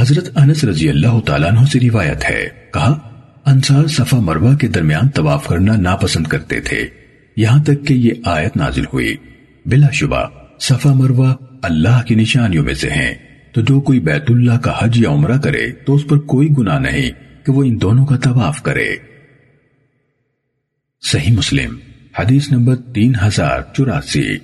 حضرت انس رضی اللہ تعالیٰ عنہ سے روایت ہے۔ کہا، انصار صفا مروہ کے درمیان طواف کرنا ناپسند کرتے تھے۔ یہاں تک کہ یہ آیت نازل ہوئی۔ بلا شبہ، صفا مروہ اللہ کی نشانیوں میں سے ہیں۔ تو جو کوئی بیت اللہ کا حج یا عمرہ کرے، تو اس پر کوئی گناہ نہیں کہ وہ ان دونوں کا طواف کرے۔ صحیح مسلم، حدیث نمبر تین ہزار چوراسی۔